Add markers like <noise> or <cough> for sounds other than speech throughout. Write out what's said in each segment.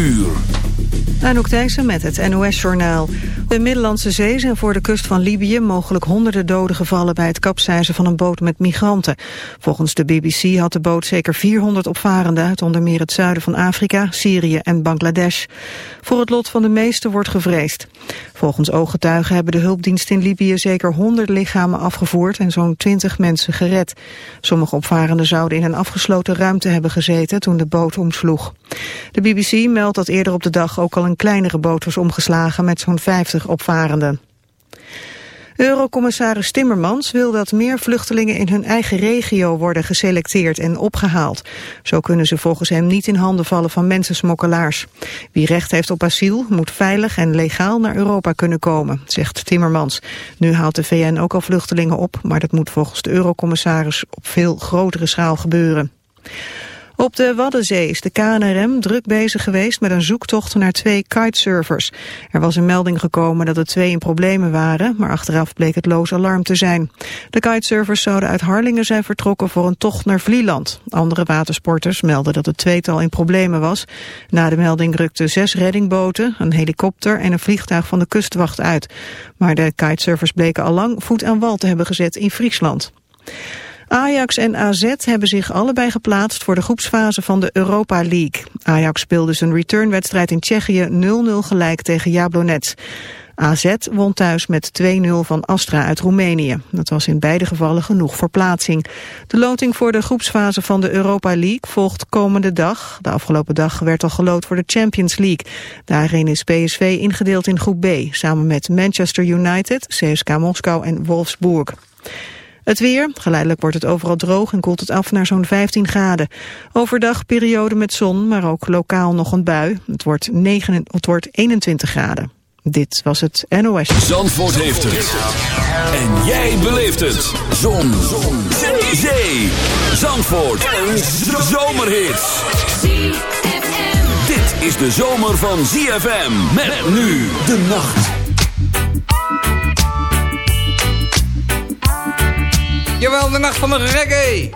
uur. Anouk Thijssen met het NOS-journaal. De Middellandse Zee zijn voor de kust van Libië mogelijk honderden doden gevallen bij het kapseizen van een boot met migranten. Volgens de BBC had de boot zeker 400 opvarenden uit onder meer het zuiden van Afrika, Syrië en Bangladesh. Voor het lot van de meesten wordt gevreesd. Volgens ooggetuigen hebben de hulpdiensten in Libië zeker 100 lichamen afgevoerd en zo'n 20 mensen gered. Sommige opvarenden zouden in een afgesloten ruimte hebben gezeten toen de boot omsloeg. De BBC meldt dat eerder op de dag ook al een kleinere boot was omgeslagen met zo'n 50 opvarenden. Eurocommissaris Timmermans wil dat meer vluchtelingen in hun eigen regio worden geselecteerd en opgehaald. Zo kunnen ze volgens hem niet in handen vallen van mensensmokkelaars. Wie recht heeft op asiel moet veilig en legaal naar Europa kunnen komen, zegt Timmermans. Nu haalt de VN ook al vluchtelingen op, maar dat moet volgens de Eurocommissaris op veel grotere schaal gebeuren. Op de Waddenzee is de KNRM druk bezig geweest met een zoektocht naar twee kitesurfers. Er was een melding gekomen dat de twee in problemen waren, maar achteraf bleek het loos alarm te zijn. De kitesurfers zouden uit Harlingen zijn vertrokken voor een tocht naar Vlieland. Andere watersporters melden dat het tweetal in problemen was. Na de melding rukten zes reddingboten, een helikopter en een vliegtuig van de kustwacht uit. Maar de kitesurfers bleken al lang voet aan wal te hebben gezet in Friesland. Ajax en AZ hebben zich allebei geplaatst voor de groepsfase van de Europa League. Ajax speelde zijn returnwedstrijd in Tsjechië 0-0 gelijk tegen Jablonec. AZ won thuis met 2-0 van Astra uit Roemenië. Dat was in beide gevallen genoeg voor plaatsing. De loting voor de groepsfase van de Europa League volgt komende dag. De afgelopen dag werd al geloot voor de Champions League. Daarin is PSV ingedeeld in groep B, samen met Manchester United, CSK Moskou en Wolfsburg. Het weer, geleidelijk wordt het overal droog en koelt het af naar zo'n 15 graden. Overdag periode met zon, maar ook lokaal nog een bui. Het wordt, 9, het wordt 21 graden. Dit was het NOS. Zandvoort heeft het. En jij beleeft het. Zon. zon. Zee. Zandvoort. Een zomerhit. Dit is de zomer van ZFM. Met nu de nacht. Jawel, de nacht van de reggae.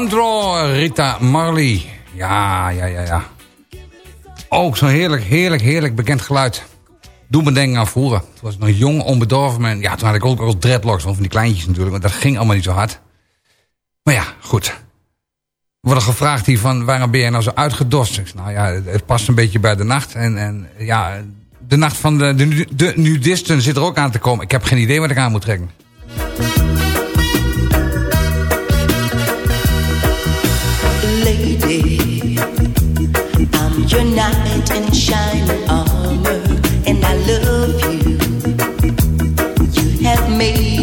Draw, Rita Marley. Ja, ja, ja, ja. Ook zo'n heerlijk, heerlijk, heerlijk bekend geluid. Doe me denken aan vroeger. Toen was ik nog jong, onbedorven. Man. Ja, toen had ik ook al dreadlocks, van die kleintjes natuurlijk. Maar dat ging allemaal niet zo hard. Maar ja, goed. We worden gevraagd hier van, waarom ben jij nou zo uitgedost? Nou ja, het past een beetje bij de nacht. En, en ja, de nacht van de, de, de nudisten zit er ook aan te komen. Ik heb geen idee wat ik aan moet trekken. I'm your knight in shining armor, and I love you. You have made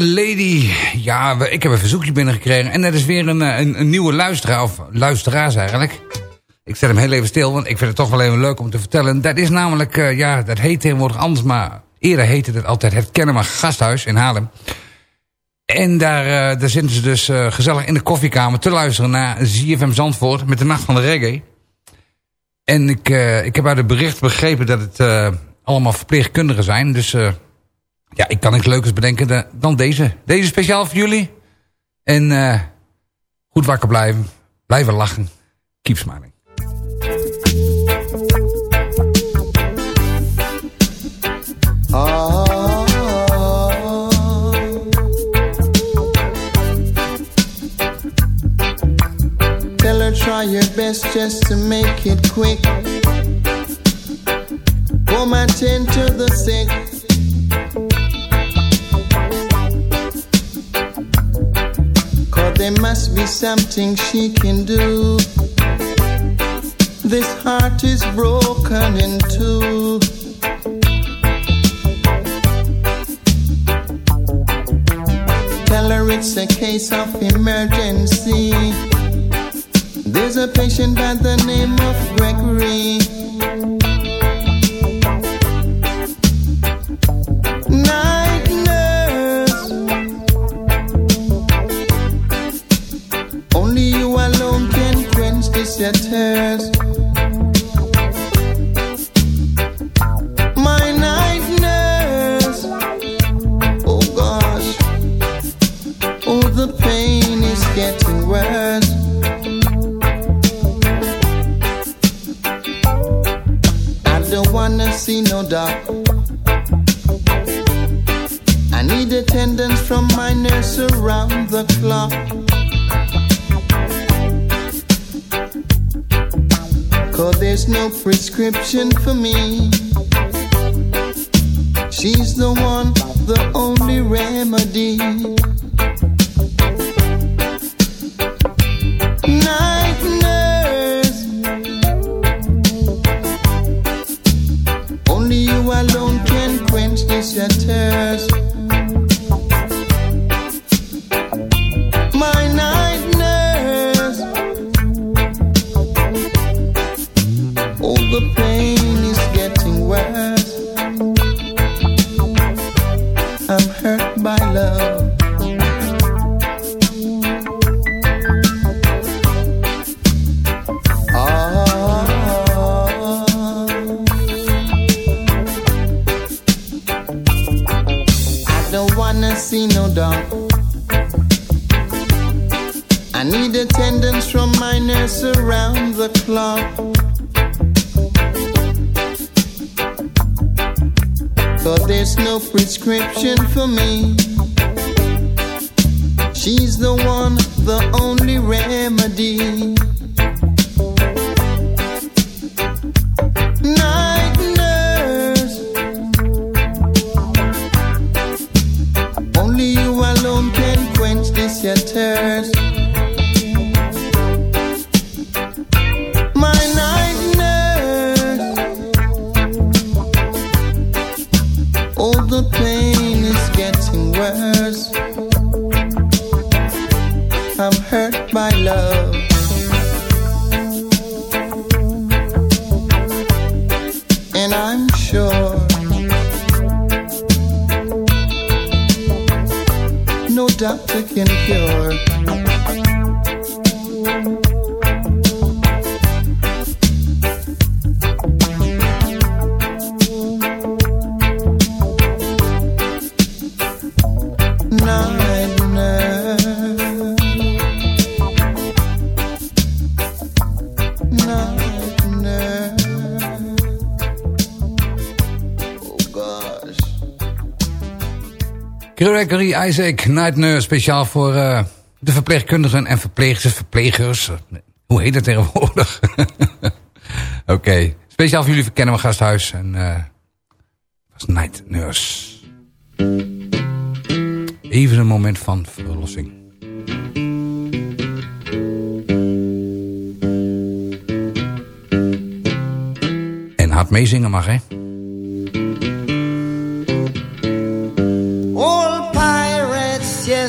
Lady. Ja, ik heb een verzoekje binnengekregen. En dat is weer een, eh, een, een nieuwe luisteraar, of luisteraars eigenlijk. Ik zet hem heel even stil, want ik vind het toch wel even leuk om te vertellen. Dat is namelijk, eh, ja, dat heet tegenwoordig anders, maar eerder heette het altijd het Kennemer Gasthuis in Haarlem. En daar, eh, daar zitten ze dus gezellig in de koffiekamer te luisteren naar ZFM Zandvoort met de Nacht van de Reggae. En ik, ik heb uit het bericht begrepen dat het allemaal verpleegkundigen zijn. Dus ja, ik kan niks leukers bedenken da- dan deze. Deze speciaal voor jullie. En eh, goed wakker blijven. Blijven lachen. Keep smiling. Tell her try your best just to make it quick. Come attend to the sick. There must be something she can do. This heart is broken in two. Tell her it's a case of emergency. There's a patient by the name of Gregory. I'm hurt by love. For me. Isaac, Night Nurse, speciaal voor eh, de verpleegkundigen en verpleegsters, verplegers. Hoe heet het tegenwoordig? <laughs> Oké, speciaal voor jullie verkennen we gasthuis. En eh was Night Nurse. Even een moment van verlossing. En hard meezingen mag, hè?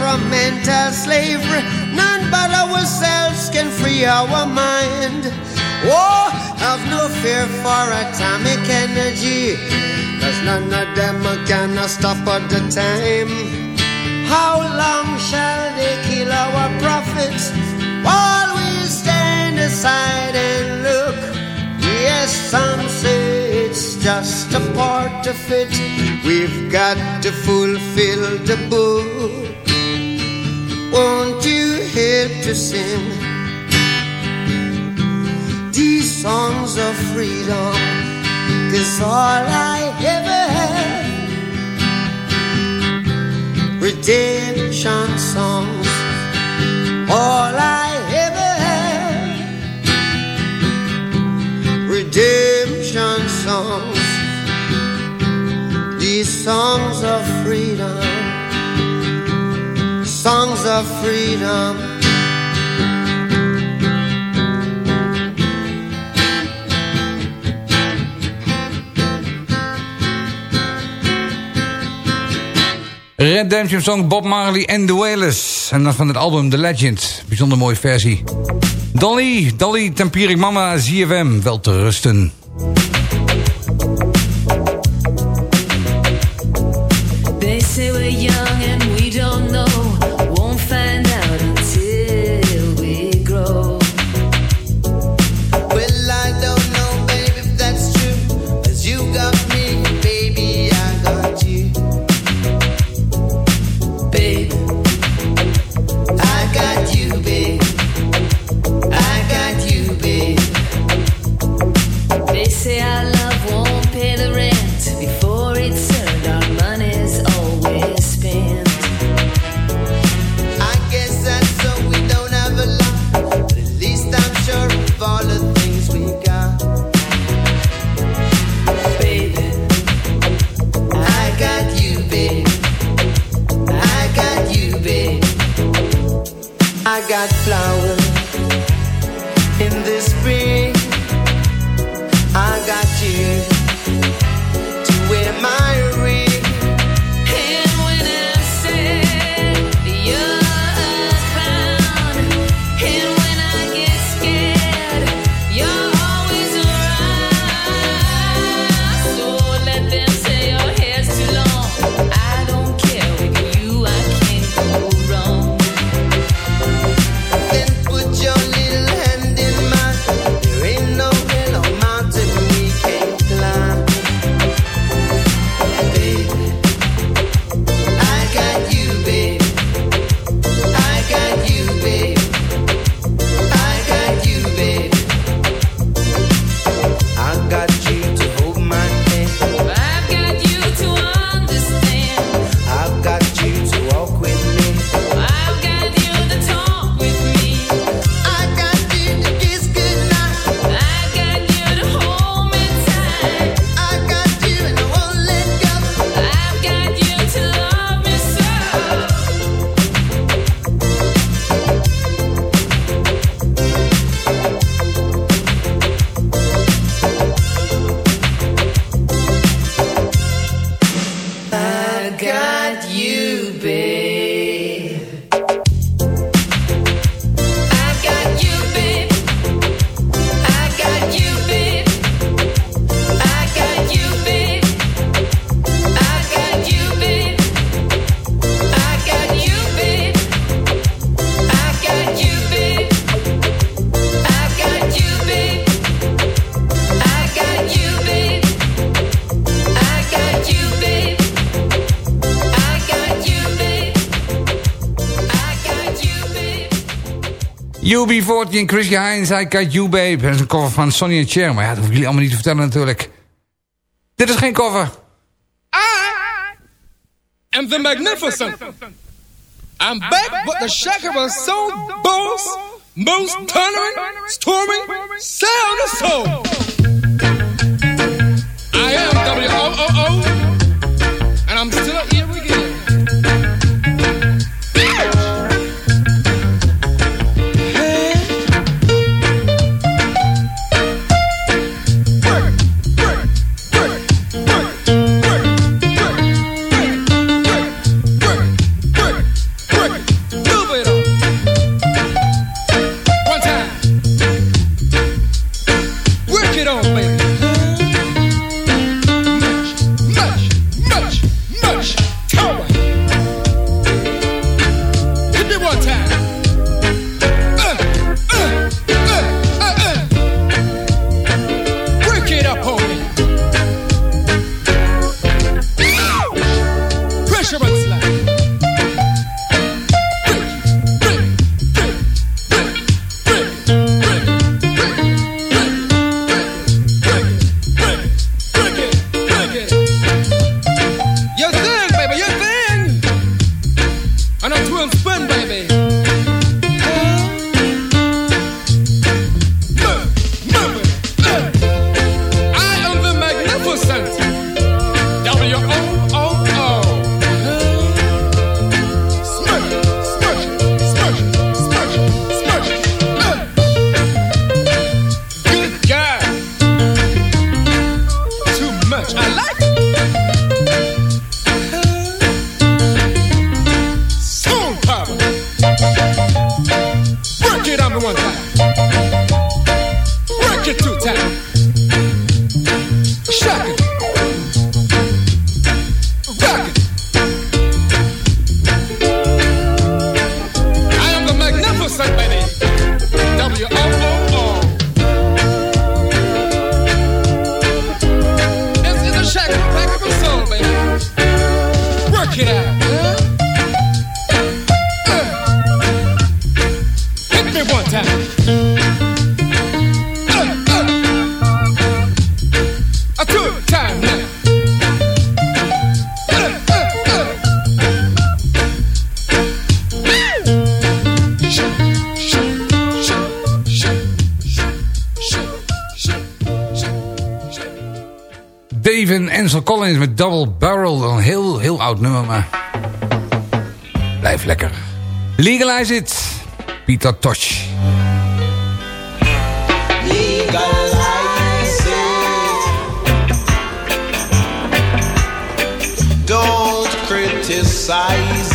From mental slavery. None but ourselves can free our mind. Oh, have no fear for atomic energy. Cause none of them gonna stop at the time. How long shall they kill our prophets while we stand aside and look? Yes, some say it's just a part of it. We've got to fulfill the book. Won't you help to sing these songs of freedom? Cause all I ever had redemption songs. All I ever had redemption songs. These songs of freedom, songs of freedom. Redemption Song Bob Marley en The Wailers. En dat van het album The Legend. Bijzonder mooie versie. Dolly, Dolly Tempierik Mama, ZFM. Wel te rusten. UB40 en Chrissy Hines, I Got You Babe. Dat is een cover van Sonny and Cher. Maar ja, dat hoef jullie allemaal niet te vertellen natuurlijk. Dit is geen cover. am the magnificent. I'm back, but the shaker was so boss, most thundering, storming, sound of soul. I am W-O-O-O, Met Double Barrel. Een heel, heel oud nummer, maar... Blijf lekker. Legalize it. Peter Tosh. Legalize it. Don't criticize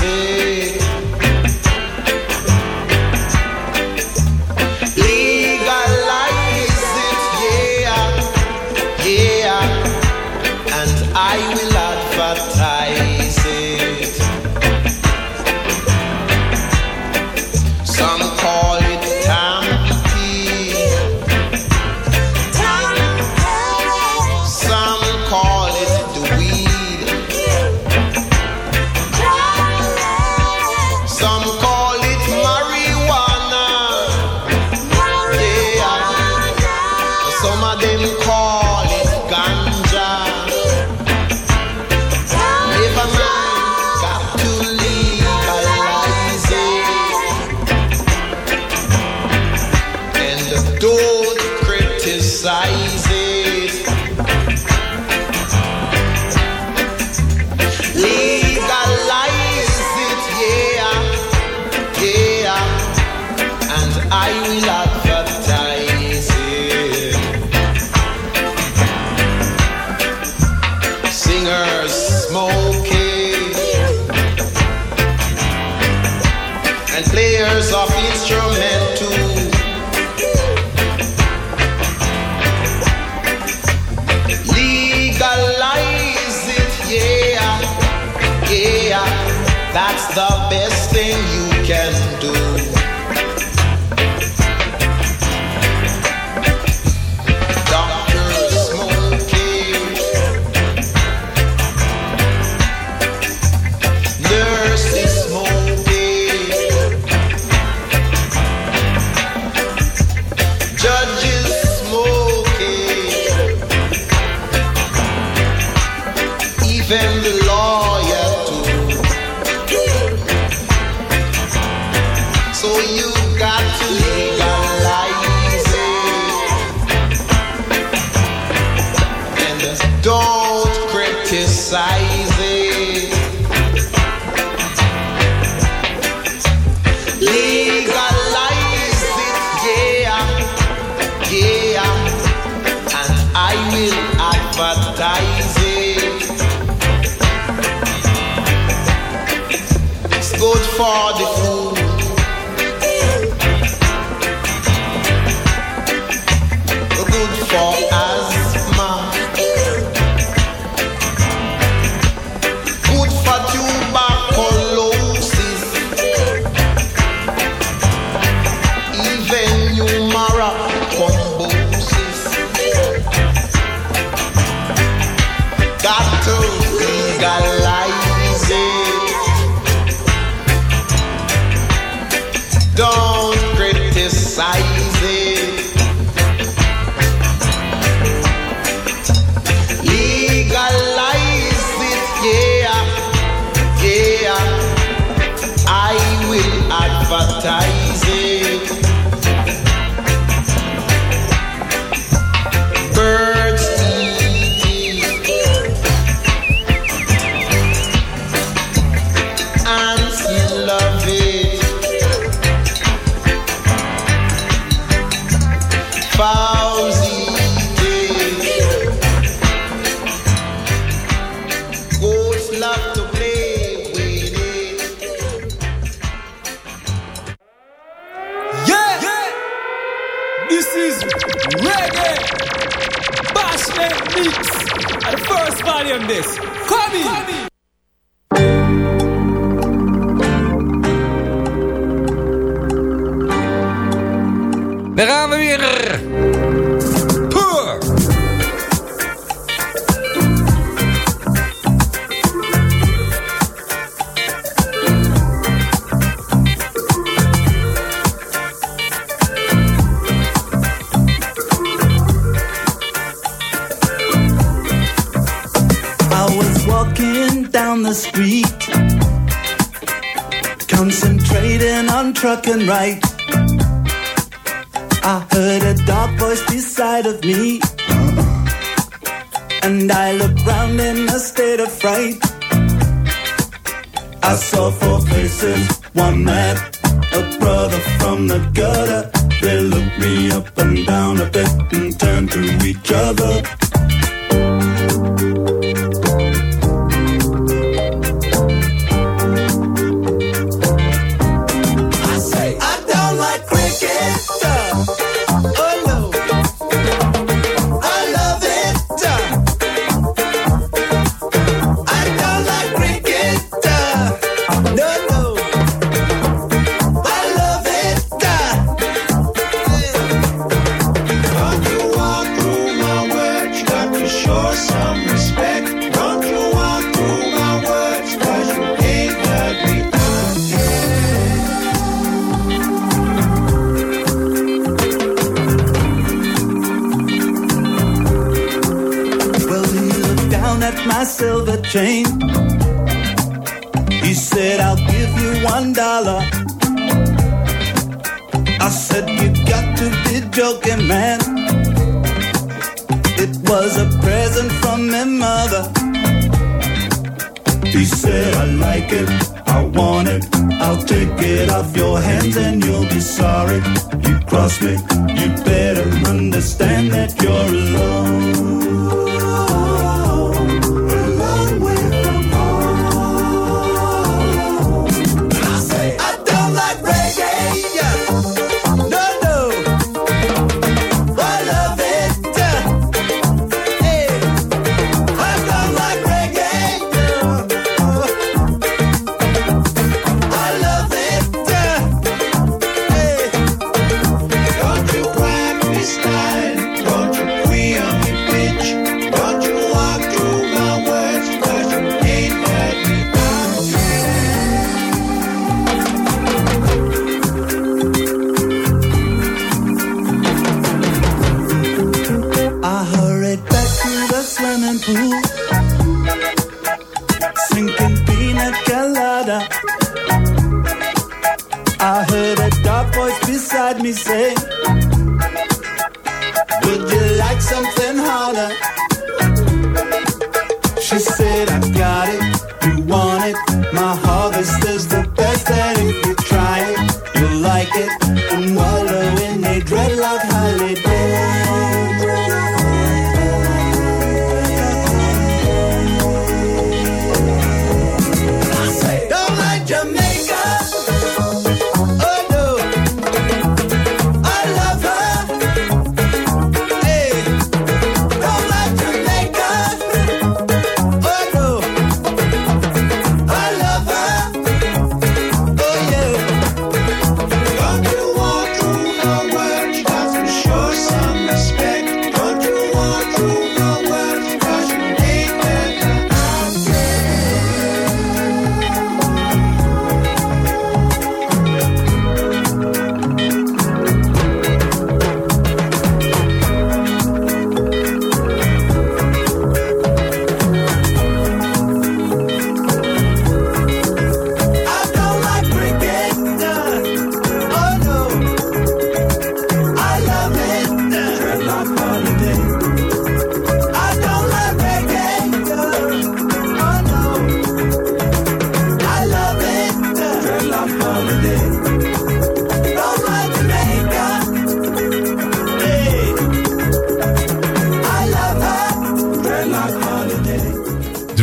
it.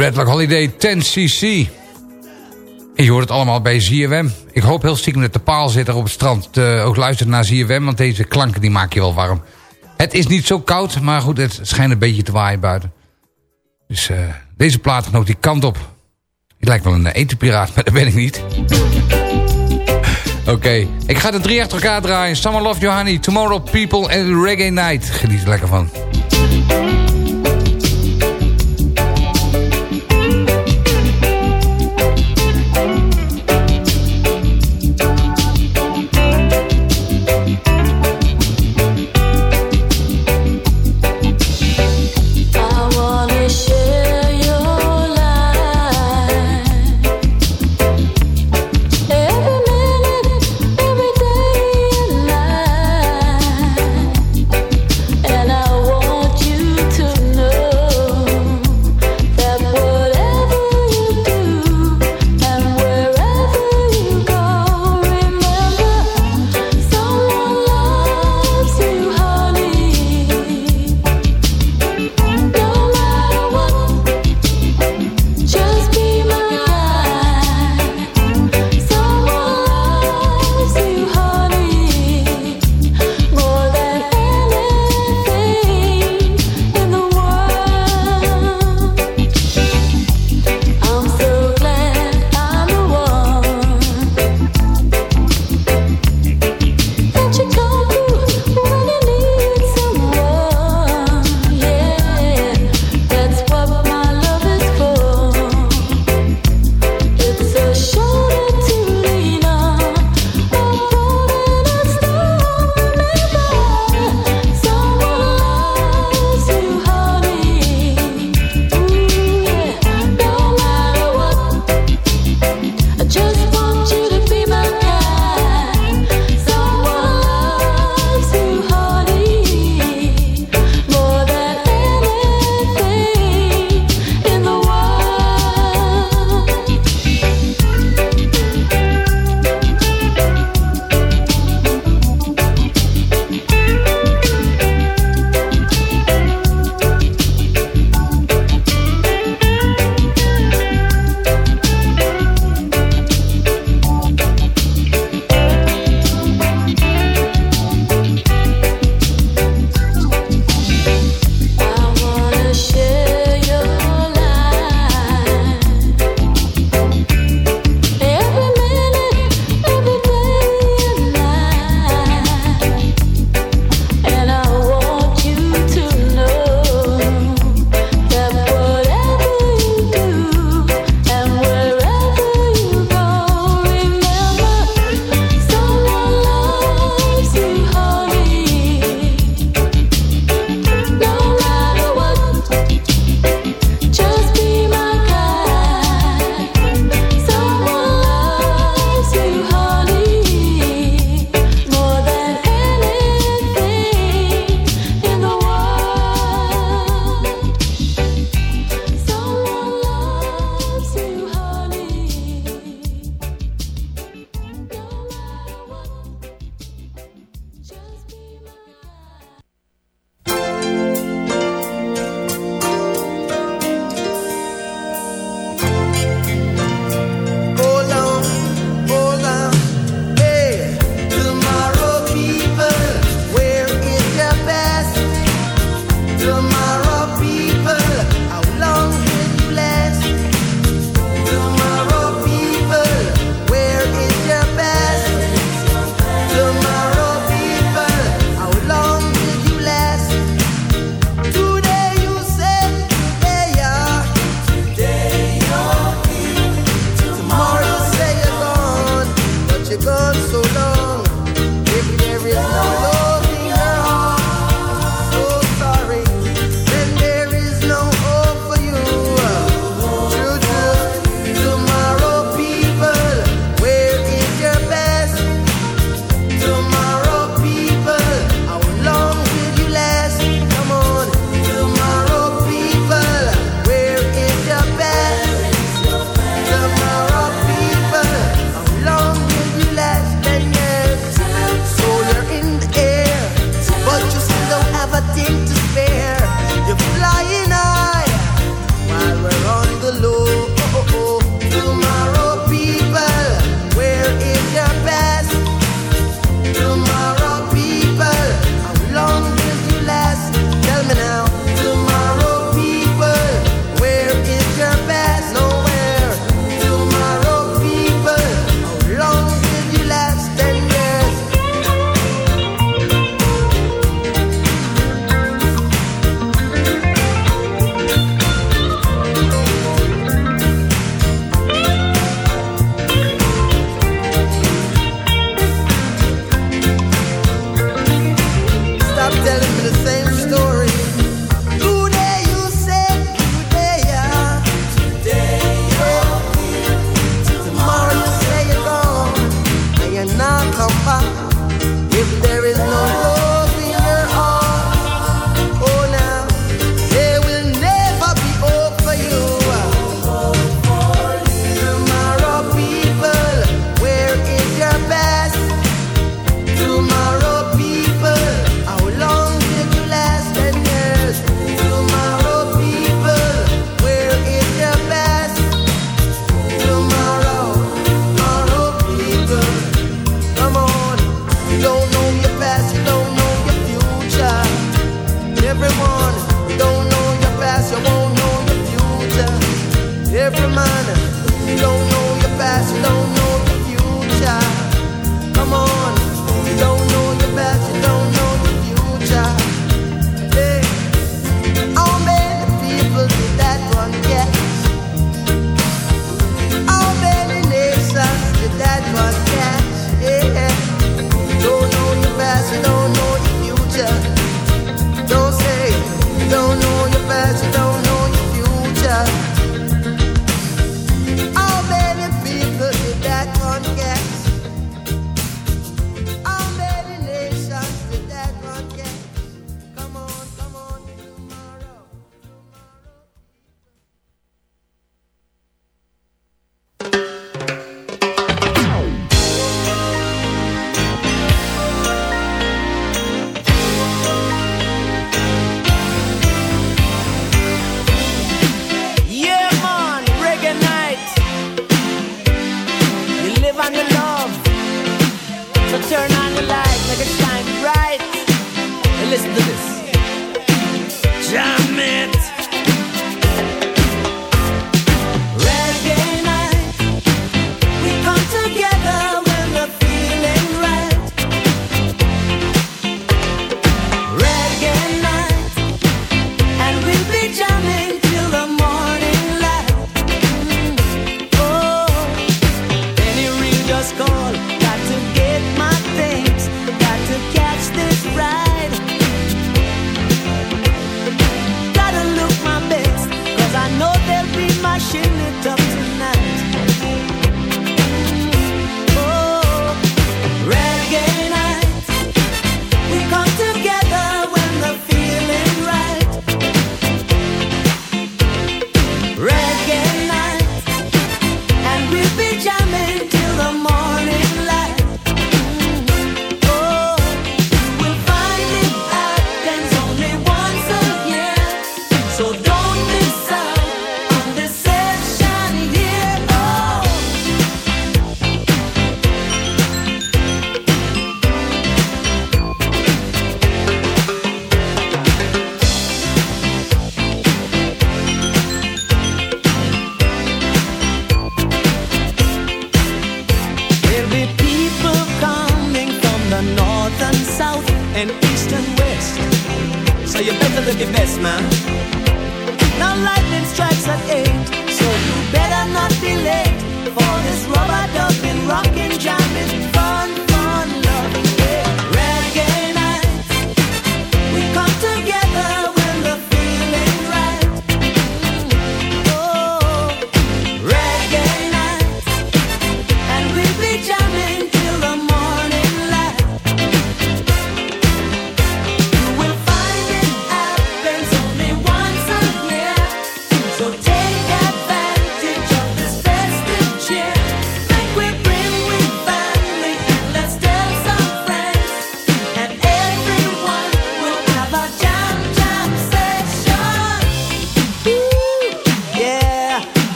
Redlock Holiday 10cc. En je hoort het allemaal bij ZFM. Ik hoop heel stiekem dat de paal zit er op het strand uh, ook luistert naar ZFM, want deze klanken die maak je wel warm. Het is niet zo koud, maar goed, het schijnt een beetje te waaien buiten. Dus uh, deze plaat gaat die kant op. Die lijkt wel een etenpiraat, <laughs> maar dat ben ik niet. <laughs> Oké, ik ga de drie achter elkaar draaien. Summer Love Johanny, Tomorrow People en Reggae Night. Geniet er lekker van.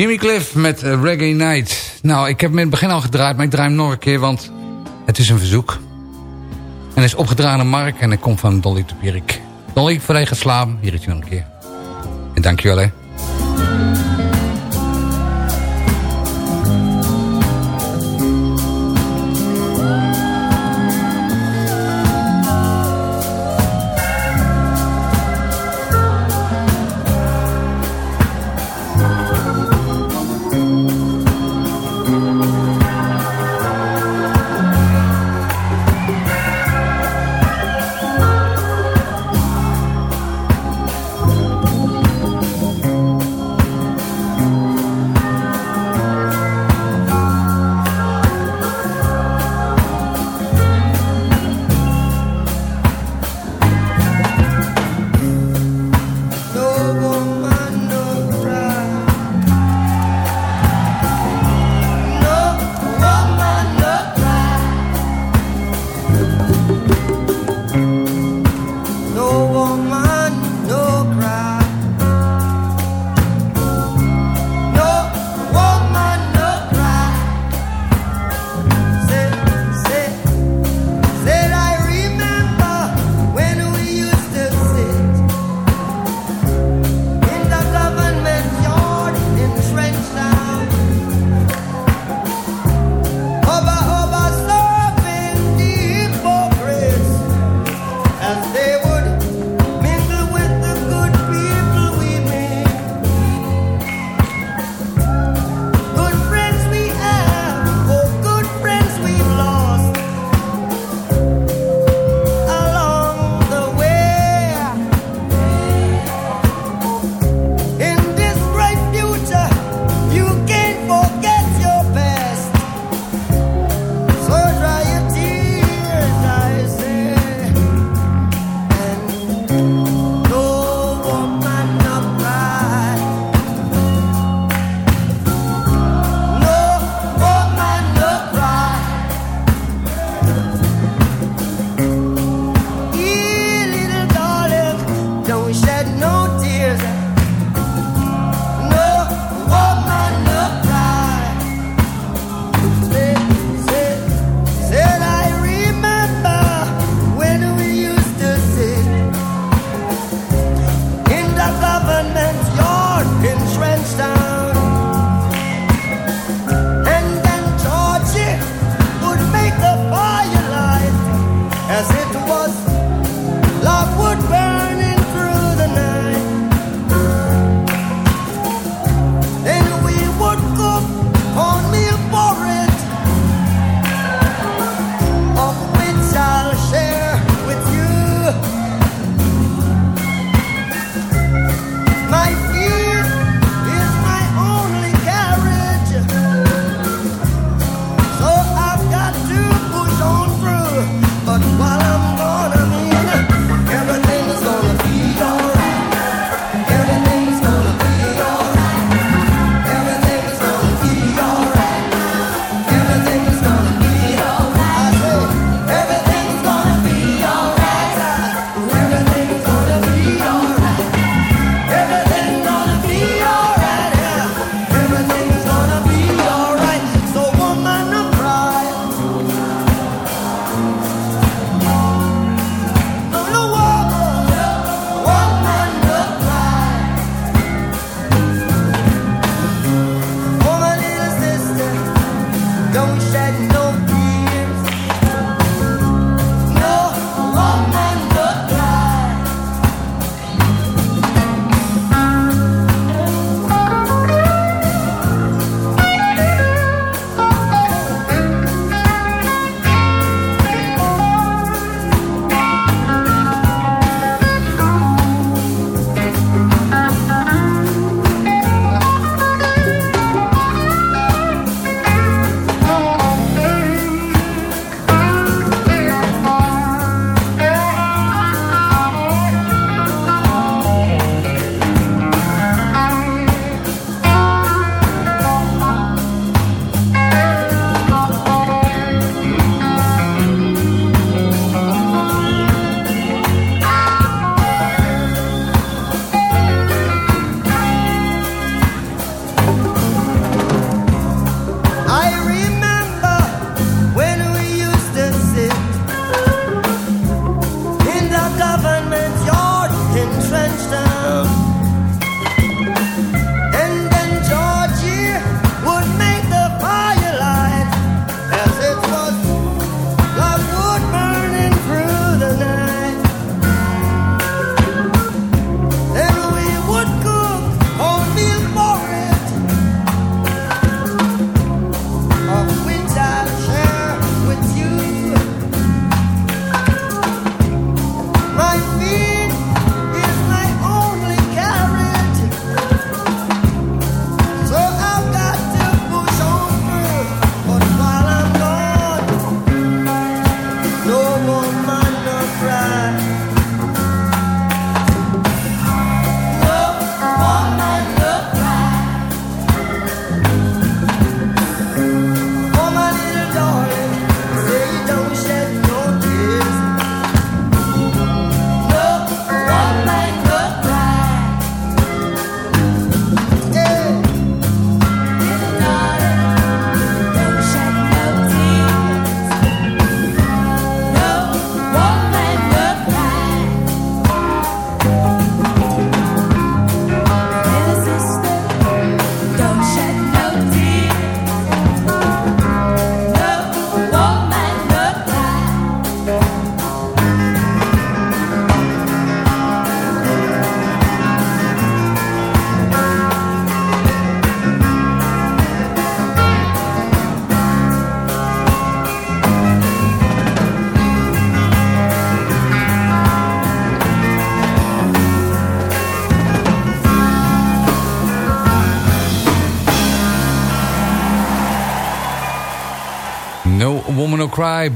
Jimmy Cliff met eh, Reggae Night. Nou, ik heb hem in het begin al gedraaid, maar ik draai hem nog een keer, want het is een verzoek. En hij is opgedragen aan Mark en hij komt van Dolly de Pierik. Dolly, voor je gaat slapen, hier is je nog een keer. En dankjewel hè.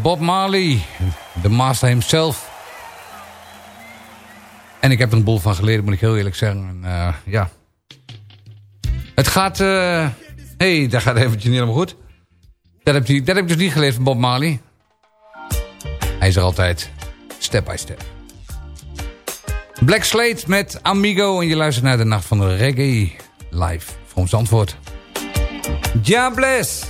Bob Marley. De master himself. En ik heb er een boel van geleerd, moet ik heel eerlijk zeggen. En, uh, ja. Het gaat... Hé, uh, hey, dat gaat eventjes niet helemaal goed. Dat heb, dat heb ik dus niet geleerd van Bob Marley. Hij is er altijd. Step by step. Black Slate met Amigo. En je luistert naar de Nacht van de Reggae. Live Zandvoort. Ja, bless.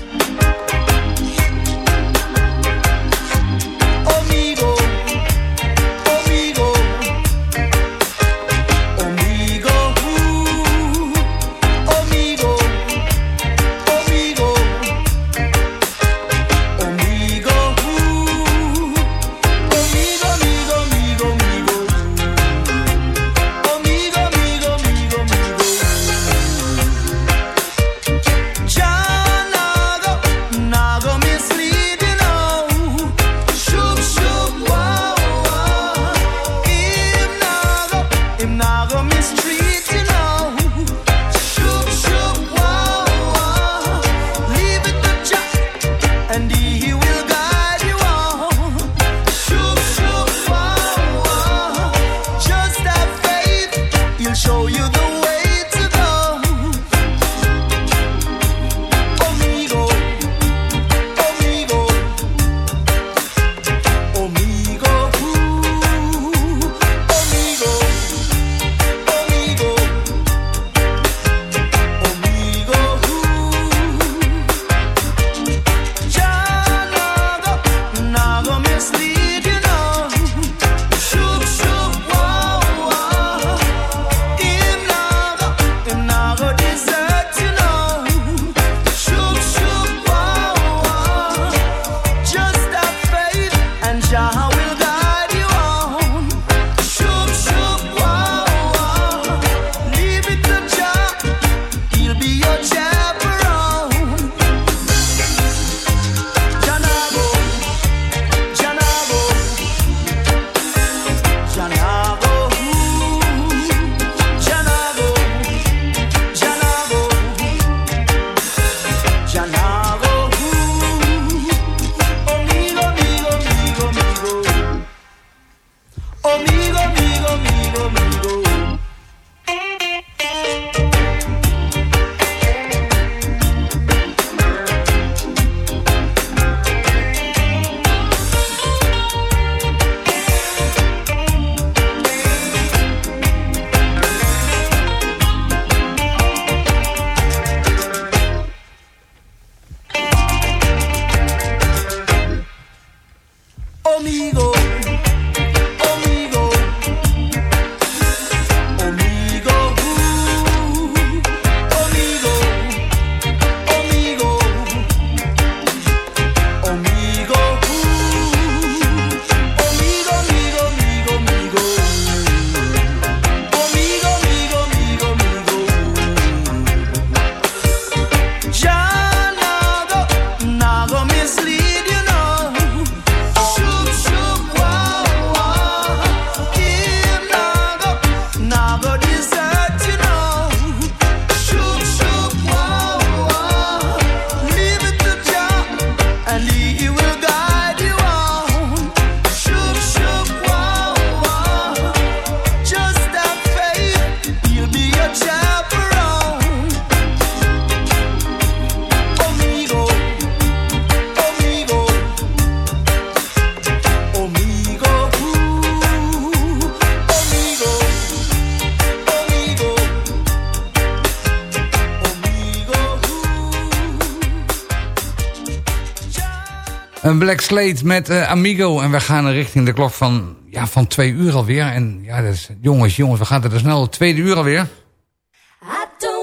Black Slate met uh, Amigo. En we gaan richting de klok van, ja, van twee uur alweer. En ja, dat is, jongens, jongens, we gaan er snel. Tweede uur alweer.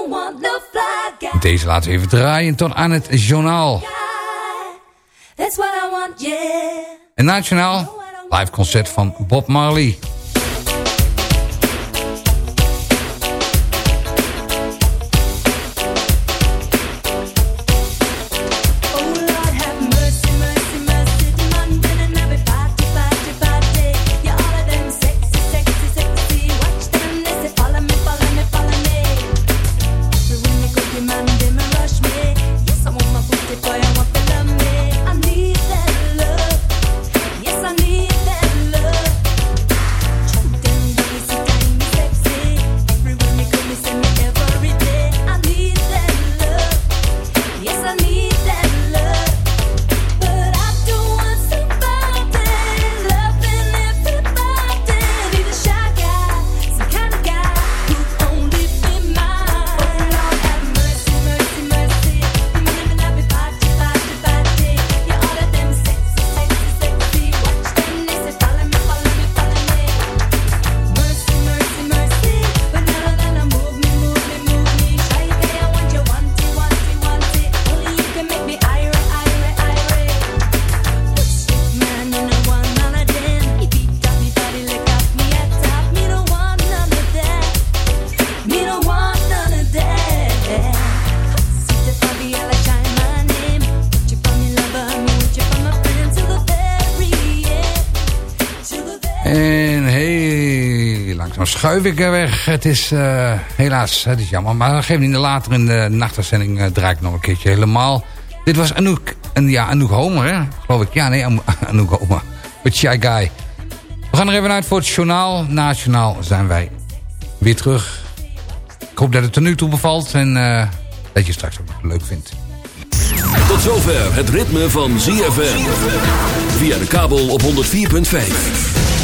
No Deze laten we even draaien tot aan het journaal. Yeah, want, yeah. Een nationaal live concert van Bob Marley. Langzaam schuif ik er weg. Het is eh, helaas, het is jammer. Maar geef niet later in de nachtuitzending uh, draai ik nog een keertje helemaal. Dit was Anouk, en ja, Anouk Homer, hè? geloof ik. Ja, nee, <laughs> Anouk Homer. With Shy Guy. We gaan er even uit voor het journaal. Na het journaal zijn wij weer terug. Ik hoop dat het er nu toe bevalt en uh, dat je straks ook leuk vindt. Tot zover het ritme van ZFM. Via de kabel op 104.5.